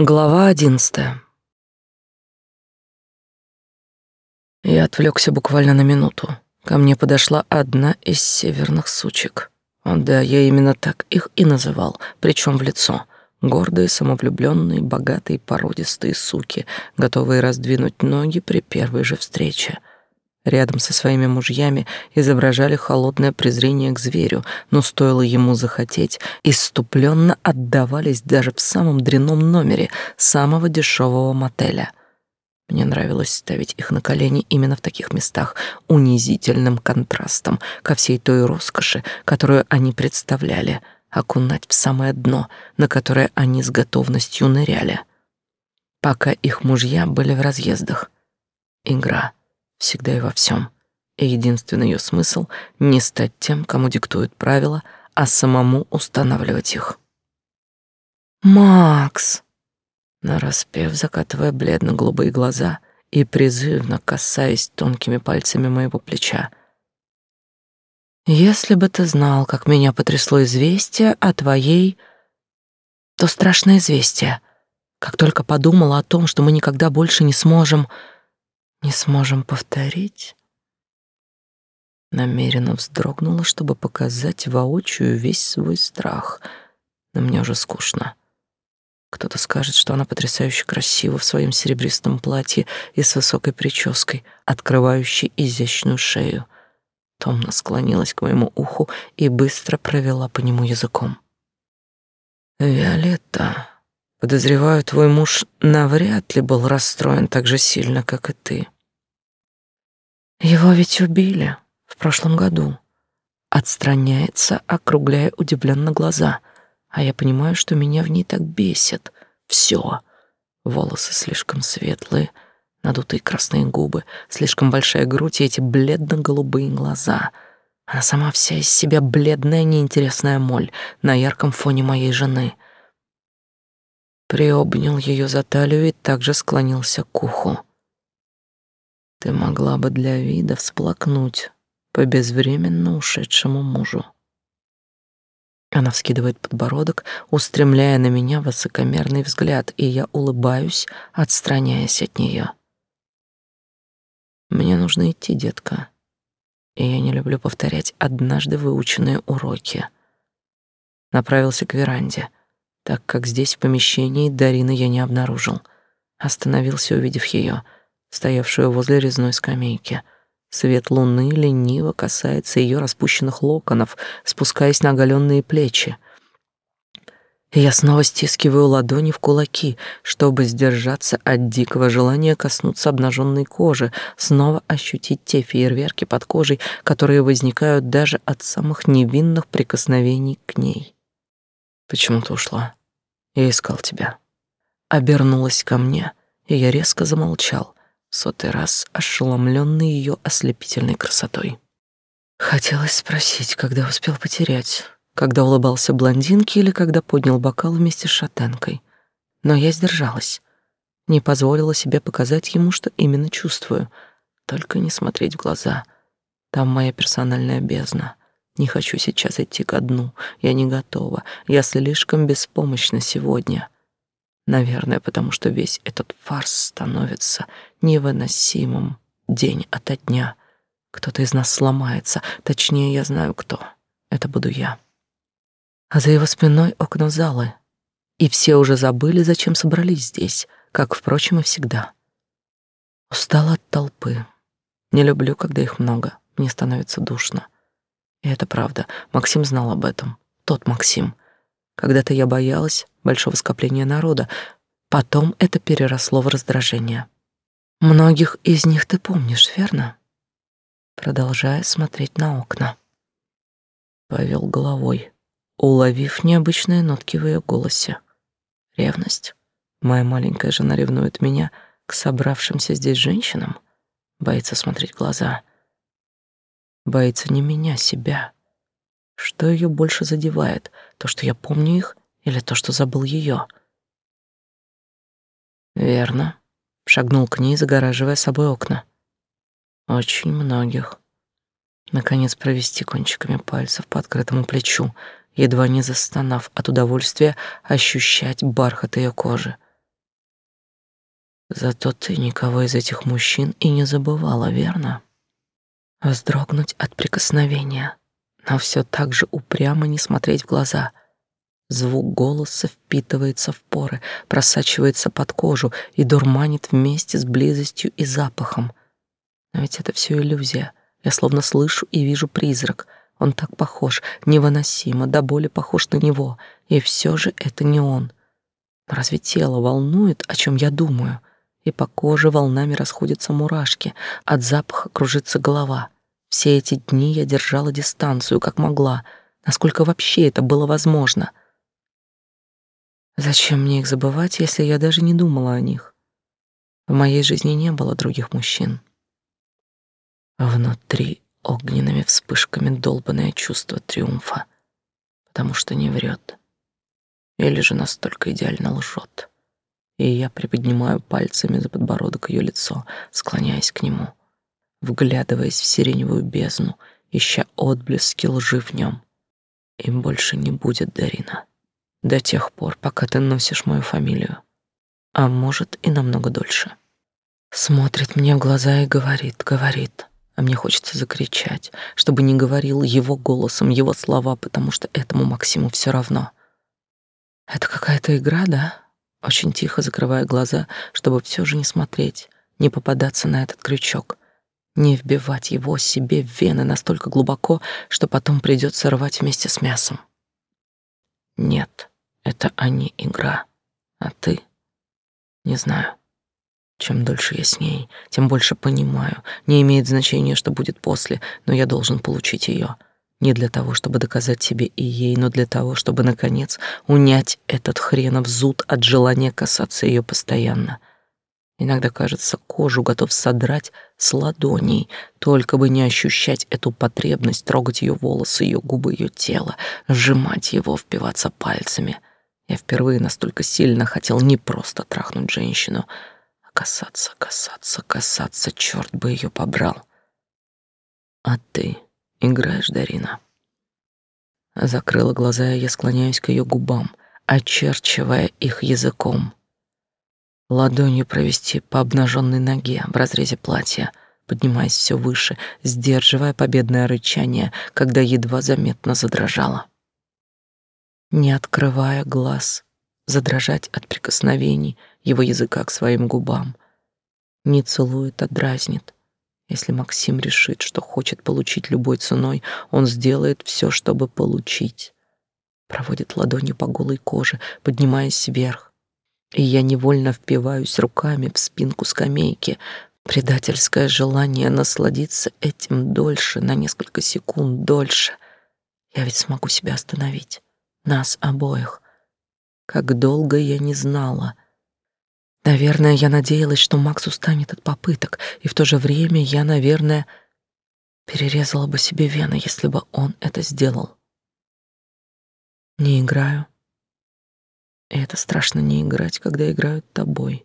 Глава одиннадцатая. Я отвлекся буквально на минуту. Ко мне подошла одна из северных сучек. Да, я именно так их и называл, причем в лицо. Гордые, самовлюбленные, богатые, породистые суки, готовые раздвинуть ноги при первой же встрече рядом со своими мужьями изображали холодное презрение к зверю, но стоило ему захотеть, иступленно отдавались даже в самом дрянном номере самого дешевого мотеля. Мне нравилось ставить их на колени именно в таких местах, унизительным контрастом ко всей той роскоши, которую они представляли, окунать в самое дно, на которое они с готовностью ныряли. Пока их мужья были в разъездах. Игра — всегда и во всем. И единственный ее смысл — не стать тем, кому диктуют правила, а самому устанавливать их. «Макс!» Нараспев, закатывая бледно-голубые глаза и призывно касаясь тонкими пальцами моего плеча. «Если бы ты знал, как меня потрясло известие о твоей... То страшное известие. Как только подумала о том, что мы никогда больше не сможем...» не сможем повторить. Намеренно вздрогнула, чтобы показать воочию весь свой страх, но мне уже скучно. Кто-то скажет, что она потрясающе красива в своем серебристом платье и с высокой прической, открывающей изящную шею. Томно склонилась к моему уху и быстро провела по нему языком. «Виолетта, Подозреваю, твой муж навряд ли был расстроен так же сильно, как и ты. Его ведь убили в прошлом году. Отстраняется, округляя удивленно глаза, а я понимаю, что меня в ней так бесит. Все. Волосы слишком светлые, надутые красные губы, слишком большая грудь и эти бледно-голубые глаза. Она сама вся из себя бледная, неинтересная моль на ярком фоне моей жены — приобнял ее за талию и также склонился к уху. Ты могла бы для вида всплакнуть по безвременно ушедшему мужу. Она вскидывает подбородок, устремляя на меня высокомерный взгляд, и я улыбаюсь, отстраняясь от нее. Мне нужно идти, детка, и я не люблю повторять однажды выученные уроки. Направился к веранде так как здесь, в помещении, Дарины я не обнаружил. Остановился, увидев ее, стоявшую возле резной скамейки. Свет луны лениво касается ее распущенных локонов, спускаясь на оголенные плечи. я снова стискиваю ладони в кулаки, чтобы сдержаться от дикого желания коснуться обнаженной кожи, снова ощутить те фейерверки под кожей, которые возникают даже от самых невинных прикосновений к ней. Почему ты ушла? Я искал тебя. Обернулась ко мне, и я резко замолчал, сотый раз ошеломленный ее ослепительной красотой. Хотелось спросить, когда успел потерять, когда улыбался блондинке или когда поднял бокал вместе с шатенкой. Но я сдержалась, не позволила себе показать ему, что именно чувствую, только не смотреть в глаза. Там моя персональная бездна. Не хочу сейчас идти ко дну. Я не готова. Я слишком беспомощна сегодня. Наверное, потому что весь этот фарс становится невыносимым день ото дня. Кто-то из нас сломается. Точнее, я знаю, кто. Это буду я. А за его спиной окна залы. И все уже забыли, зачем собрались здесь, как, впрочем, и всегда. Устала от толпы. Не люблю, когда их много. Мне становится душно. И это правда. Максим знал об этом. Тот Максим. Когда-то я боялась большого скопления народа. Потом это переросло в раздражение. Многих из них ты помнишь, верно? Продолжая смотреть на окна. Повел головой, уловив необычные нотки в ее голосе. Ревность. Моя маленькая жена ревнует меня к собравшимся здесь женщинам. Боится смотреть в глаза. Боится не меня, себя. Что ее больше задевает? То, что я помню их, или то, что забыл ее? Верно. Шагнул к ней, загораживая собой окна. Очень многих. Наконец провести кончиками пальцев по открытому плечу, едва не застонав от удовольствия ощущать бархат ее кожи. Зато ты никого из этих мужчин и не забывала, верно? Вздрогнуть от прикосновения, но все так же упрямо не смотреть в глаза. Звук голоса впитывается в поры, просачивается под кожу и дурманит вместе с близостью и запахом. Но ведь это все иллюзия. Я словно слышу и вижу призрак. Он так похож, невыносимо, до боли похож на него. И все же это не он. Разве тело волнует, о чем я думаю? И по коже волнами расходятся мурашки, от запаха кружится голова. Все эти дни я держала дистанцию, как могла, насколько вообще это было возможно. Зачем мне их забывать, если я даже не думала о них? В моей жизни не было других мужчин. Внутри огненными вспышками долбанное чувство триумфа, потому что не врет. Или же настолько идеально лжет. И я приподнимаю пальцами за подбородок ее лицо, склоняясь к нему, вглядываясь в сиреневую бездну, ища отблески лжи в нем. Им больше не будет, Дарина, до тех пор, пока ты носишь мою фамилию, а может и намного дольше. Смотрит мне в глаза и говорит, говорит, а мне хочется закричать, чтобы не говорил его голосом его слова, потому что этому Максиму все равно. Это какая-то игра, да? Очень тихо закрывая глаза, чтобы все же не смотреть, не попадаться на этот крючок, не вбивать его себе в вены настолько глубоко, что потом придется рвать вместе с мясом. Нет, это они игра, а ты? Не знаю. Чем дольше я с ней, тем больше понимаю. Не имеет значения, что будет после, но я должен получить ее. Не для того, чтобы доказать себе и ей, но для того, чтобы, наконец, унять этот хренов зуд от желания касаться ее постоянно. Иногда, кажется, кожу готов содрать с ладоней, только бы не ощущать эту потребность трогать ее волосы, ее губы, ее тело, сжимать его, впиваться пальцами. Я впервые настолько сильно хотел не просто трахнуть женщину — Касаться, касаться, касаться, черт бы ее побрал. А ты играешь, Дарина? Закрыла глаза, и я склоняюсь к ее губам, очерчивая их языком. Ладонью провести по обнаженной ноге в разрезе платья, поднимаясь все выше, сдерживая победное рычание, когда едва заметно задрожала. Не открывая глаз, задрожать от прикосновений его языка к своим губам. Не целует, а дразнит. Если Максим решит, что хочет получить любой ценой, он сделает все, чтобы получить. Проводит ладонью по голой коже, поднимаясь вверх. И я невольно впиваюсь руками в спинку скамейки, предательское желание насладиться этим дольше, на несколько секунд дольше. Я ведь смогу себя остановить. Нас обоих. Как долго я не знала. Наверное, я надеялась, что Макс устанет от попыток, и в то же время я, наверное, перерезала бы себе вены, если бы он это сделал. Не играю. И это страшно не играть, когда играют тобой.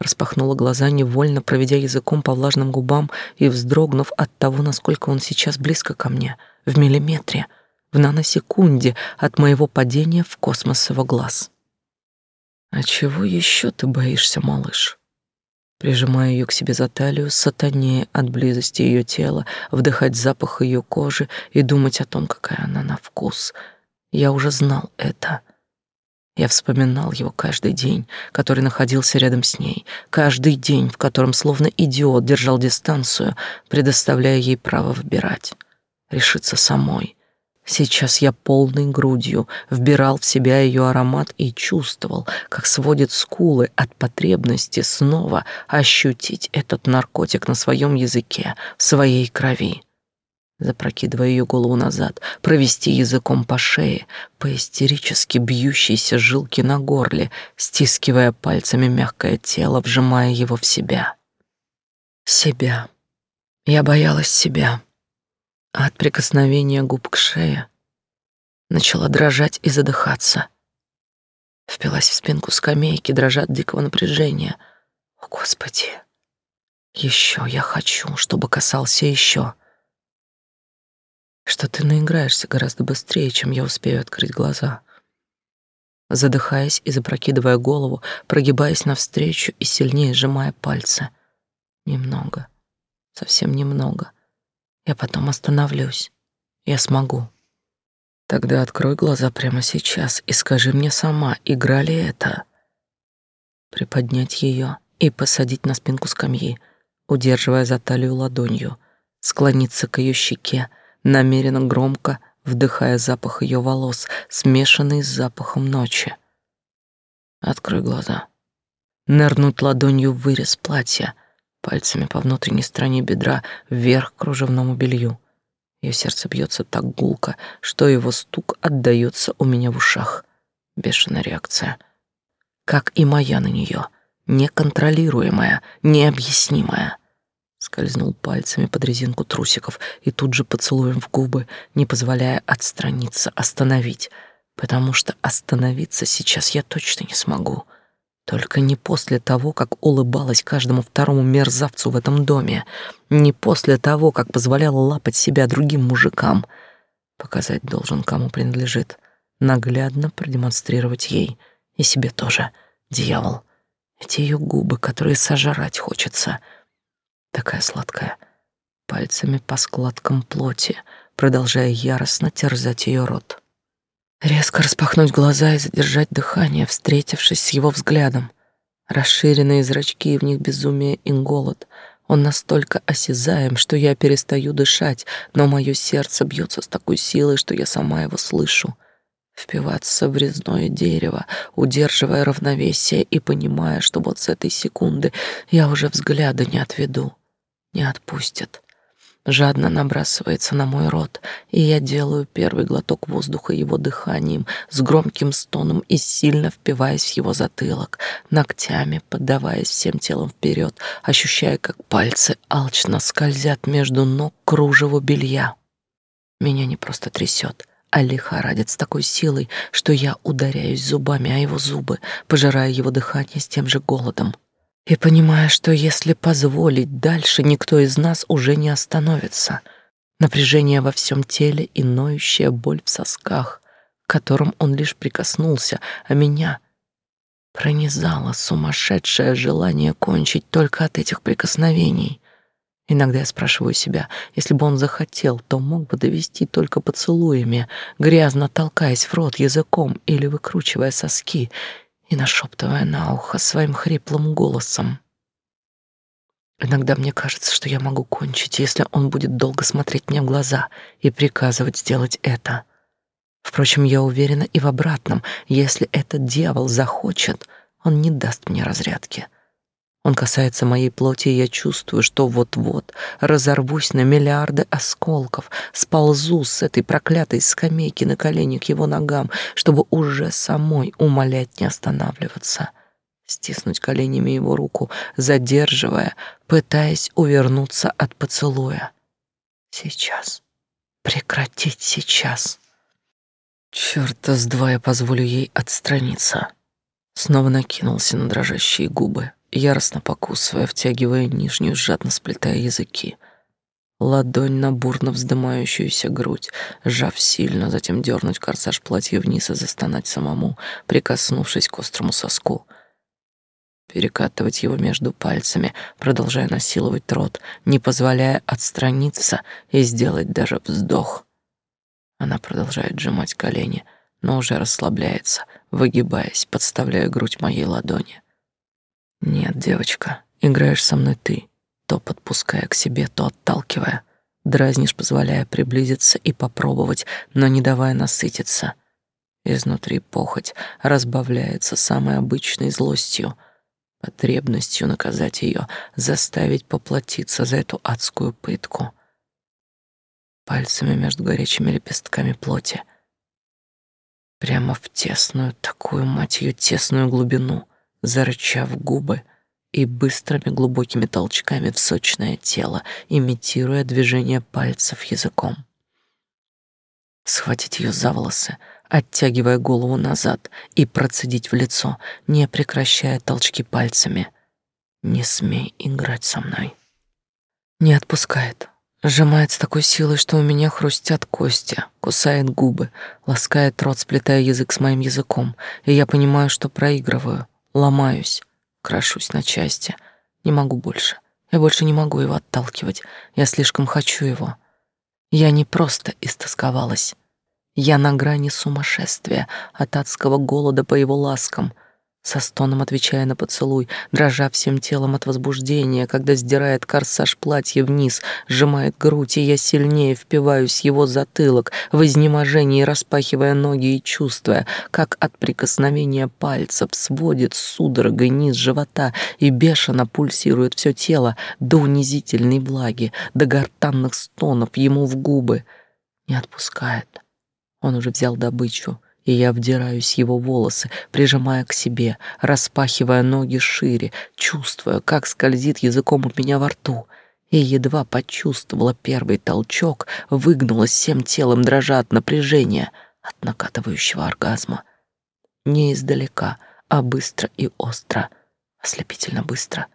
Распахнула глаза, невольно проведя языком по влажным губам и вздрогнув от того, насколько он сейчас близко ко мне, в миллиметре, в наносекунде от моего падения в космос его глаз. А чего еще ты боишься, малыш? Прижимая ее к себе за талию, сатанея от близости ее тела, вдыхать запах ее кожи и думать о том, какая она на вкус. Я уже знал это. Я вспоминал его каждый день, который находился рядом с ней, каждый день, в котором словно идиот держал дистанцию, предоставляя ей право выбирать, решиться самой, Сейчас я полной грудью вбирал в себя ее аромат и чувствовал, как сводит скулы от потребности снова ощутить этот наркотик на своем языке, в своей крови. Запрокидывая ее голову назад, провести языком по шее, по истерически бьющейся жилке на горле, стискивая пальцами мягкое тело, вжимая его в себя. Себя. Я боялась себя а от прикосновения губ к шее начала дрожать и задыхаться. Впилась в спинку скамейки, дрожа от дикого напряжения. О, Господи! Еще я хочу, чтобы касался еще. Что ты наиграешься гораздо быстрее, чем я успею открыть глаза. задыхаясь и запрокидывая голову, прогибаясь навстречу и сильнее сжимая пальцы. Немного, совсем немного. Я потом остановлюсь. Я смогу. Тогда открой глаза прямо сейчас и скажи мне сама, игра ли это? Приподнять ее и посадить на спинку скамьи, удерживая за талию ладонью, склониться к ее щеке, намеренно громко вдыхая запах ее волос, смешанный с запахом ночи. Открой глаза. Нырнуть ладонью в вырез платья, пальцами по внутренней стороне бедра вверх к кружевному белью. Ее сердце бьется так гулко, что его стук отдаётся у меня в ушах. Бешеная реакция. Как и моя на нее, неконтролируемая, необъяснимая скользнул пальцами под резинку трусиков и тут же поцелуем в губы, не позволяя отстраниться, остановить, потому что остановиться сейчас я точно не смогу. Только не после того, как улыбалась каждому второму мерзавцу в этом доме, не после того, как позволяла лапать себя другим мужикам. Показать должен, кому принадлежит, наглядно продемонстрировать ей и себе тоже. Дьявол, эти ее губы, которые сожрать хочется — такая сладкая, пальцами по складкам плоти, продолжая яростно терзать ее рот. Резко распахнуть глаза и задержать дыхание, встретившись с его взглядом. Расширенные зрачки, в них безумие и голод. Он настолько осязаем, что я перестаю дышать, но мое сердце бьется с такой силой, что я сама его слышу — впиваться в резное дерево, удерживая равновесие и понимая, что вот с этой секунды я уже взгляда не отведу, не отпустит. Жадно набрасывается на мой рот, и я делаю первый глоток воздуха его дыханием, с громким стоном и сильно впиваясь в его затылок, ногтями поддаваясь всем телом вперед, ощущая, как пальцы алчно скользят между ног кружеву белья. Меня не просто трясет, а лихорадит с такой силой, что я ударяюсь зубами о его зубы, пожирая его дыхание с тем же голодом. И понимая, что если позволить дальше, никто из нас уже не остановится. Напряжение во всем теле и ноющая боль в сосках, к которым он лишь прикоснулся, а меня пронизало сумасшедшее желание кончить только от этих прикосновений — Иногда я спрашиваю себя, если бы он захотел, то мог бы довести только поцелуями, грязно толкаясь в рот языком или выкручивая соски и нашептывая на ухо своим хриплым голосом. Иногда мне кажется, что я могу кончить, если он будет долго смотреть мне в глаза и приказывать сделать это. Впрочем, я уверена и в обратном. Если этот дьявол захочет, он не даст мне разрядки. Он касается моей плоти, и я чувствую, что вот-вот разорвусь на миллиарды осколков, сползу с этой проклятой скамейки на колени к его ногам, чтобы уже самой умолять не останавливаться, стиснуть коленями его руку, задерживая, пытаясь увернуться от поцелуя. Сейчас. Прекратить сейчас. Чёрта с два я позволю ей отстраниться. Снова накинулся на дрожащие губы яростно покусывая, втягивая нижнюю, жадно сплетая языки. Ладонь на бурно вздымающуюся грудь, сжав сильно, затем дернуть корсаж платья вниз и застонать самому, прикоснувшись к острому соску. Перекатывать его между пальцами, продолжая насиловать рот, не позволяя отстраниться и сделать даже вздох. Она продолжает сжимать колени, но уже расслабляется, выгибаясь, подставляя грудь моей ладони. Нет, девочка, играешь со мной ты, то подпуская к себе, то отталкивая. Дразнишь, позволяя приблизиться и попробовать, но не давая насытиться. Изнутри похоть разбавляется самой обычной злостью, потребностью наказать ее, заставить поплатиться за эту адскую пытку. Пальцами между горячими лепестками плоти. Прямо в тесную, такую, мать ее, тесную глубину — зарычав губы и быстрыми глубокими толчками в сочное тело, имитируя движение пальцев языком. Схватить ее за волосы, оттягивая голову назад и процедить в лицо, не прекращая толчки пальцами. «Не смей играть со мной». Не отпускает, Сжимает с такой силой, что у меня хрустят кости, кусает губы, ласкает рот, сплетая язык с моим языком, и я понимаю, что проигрываю, ломаюсь, крошусь на части. Не могу больше. Я больше не могу его отталкивать. Я слишком хочу его. Я не просто истосковалась. Я на грани сумасшествия от адского голода по его ласкам — со стоном отвечая на поцелуй, дрожа всем телом от возбуждения, когда сдирает корсаж платья вниз, сжимает грудь, и я сильнее впиваюсь его затылок, в изнеможении распахивая ноги и чувствуя, как от прикосновения пальцев сводит судорогой низ живота и бешено пульсирует все тело до унизительной влаги, до гортанных стонов ему в губы. Не отпускает. Он уже взял добычу — и я вдираюсь его волосы, прижимая к себе, распахивая ноги шире, чувствуя, как скользит языком у меня во рту. И едва почувствовала первый толчок, выгнулась всем телом, дрожа от напряжения, от накатывающего оргазма. Не издалека, а быстро и остро, ослепительно быстро.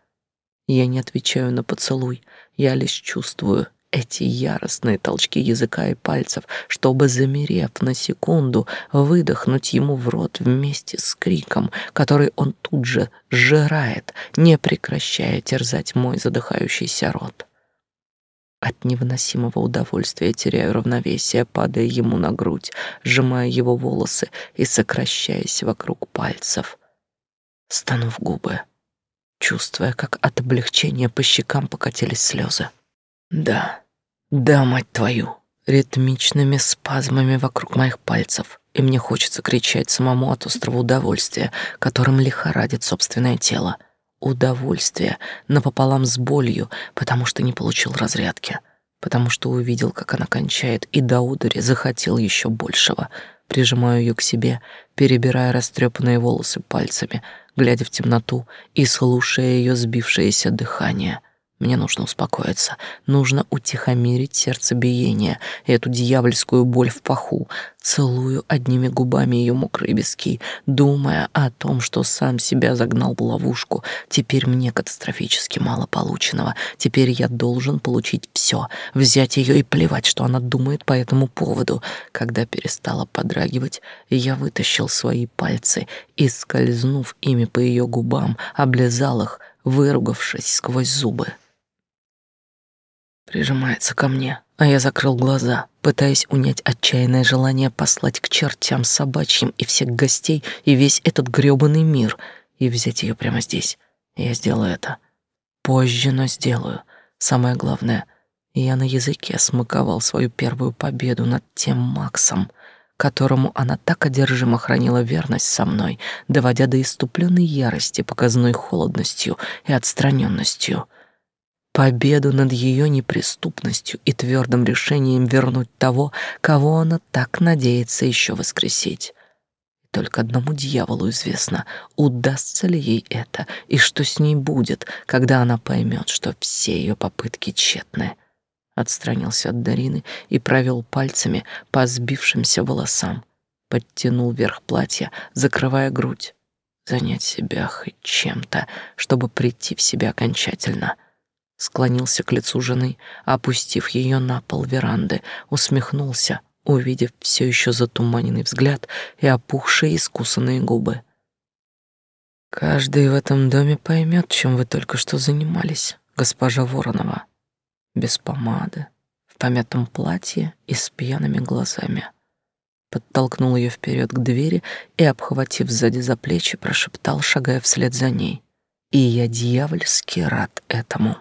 Я не отвечаю на поцелуй, я лишь чувствую эти яростные толчки языка и пальцев, чтобы, замерев на секунду, выдохнуть ему в рот вместе с криком, который он тут же сжирает, не прекращая терзать мой задыхающийся рот. От невыносимого удовольствия теряю равновесие, падая ему на грудь, сжимая его волосы и сокращаясь вокруг пальцев. Стану в губы, чувствуя, как от облегчения по щекам покатились слезы. Да, да, мать твою, ритмичными спазмами вокруг моих пальцев, и мне хочется кричать самому от острого удовольствия, которым лихорадит собственное тело. Удовольствие напополам с болью, потому что не получил разрядки, потому что увидел, как она кончает, и до удури захотел еще большего. Прижимаю ее к себе, перебирая растрепанные волосы пальцами, глядя в темноту и слушая ее сбившееся дыхание — мне нужно успокоиться, нужно утихомирить сердцебиение, эту дьявольскую боль в паху. Целую одними губами ее мокрые виски, думая о том, что сам себя загнал в ловушку. Теперь мне катастрофически мало полученного. Теперь я должен получить все, взять ее и плевать, что она думает по этому поводу. Когда перестала подрагивать, я вытащил свои пальцы и, скользнув ими по ее губам, облизал их, выругавшись сквозь зубы прижимается ко мне, а я закрыл глаза, пытаясь унять отчаянное желание послать к чертям собачьим и всех гостей и весь этот грёбаный мир и взять ее прямо здесь. Я сделаю это. Позже, но сделаю. Самое главное, я на языке смаковал свою первую победу над тем Максом, которому она так одержимо хранила верность со мной, доводя до иступленной ярости показной холодностью и отстраненностью — победу над ее неприступностью и твердым решением вернуть того, кого она так надеется еще воскресить. Только одному дьяволу известно, удастся ли ей это и что с ней будет, когда она поймет, что все ее попытки тщетны. Отстранился от Дарины и провел пальцами по сбившимся волосам, подтянул верх платья, закрывая грудь. Занять себя хоть чем-то, чтобы прийти в себя окончательно — склонился к лицу жены, опустив ее на пол веранды, усмехнулся, увидев все еще затуманенный взгляд и опухшие искусанные губы. Каждый в этом доме поймет, чем вы только что занимались, госпожа Воронова. Без помады, в помятом платье и с пьяными глазами. Подтолкнул ее вперед к двери и, обхватив сзади за плечи, прошептал, шагая вслед за ней. И я дьявольски рад этому.